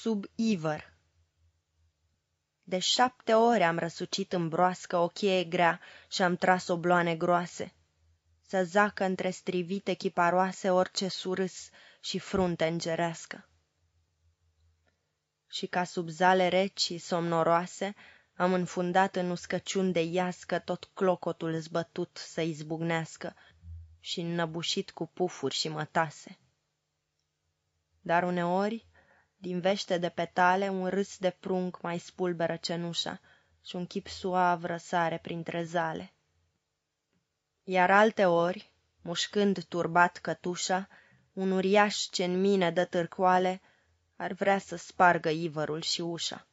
Sub ivăr De șapte ore am răsucit în broască o cheie grea și am tras obloane groase, Să zacă între strivite chiparoase orice surâs și frunte îngerească. Și ca sub zale reci și somnoroase am înfundat în uscăciuni de iască tot clocotul zbătut să izbucnească și înnăbușit cu pufuri și mătase. Dar uneori, din vește de petale, un râs de prunc mai spulberă cenușa și un chip suav răsare printre zale. Iar alte ori, mușcând turbat cătușa, un uriaș ce în mine dă târcoale ar vrea să spargă ivărul și ușa.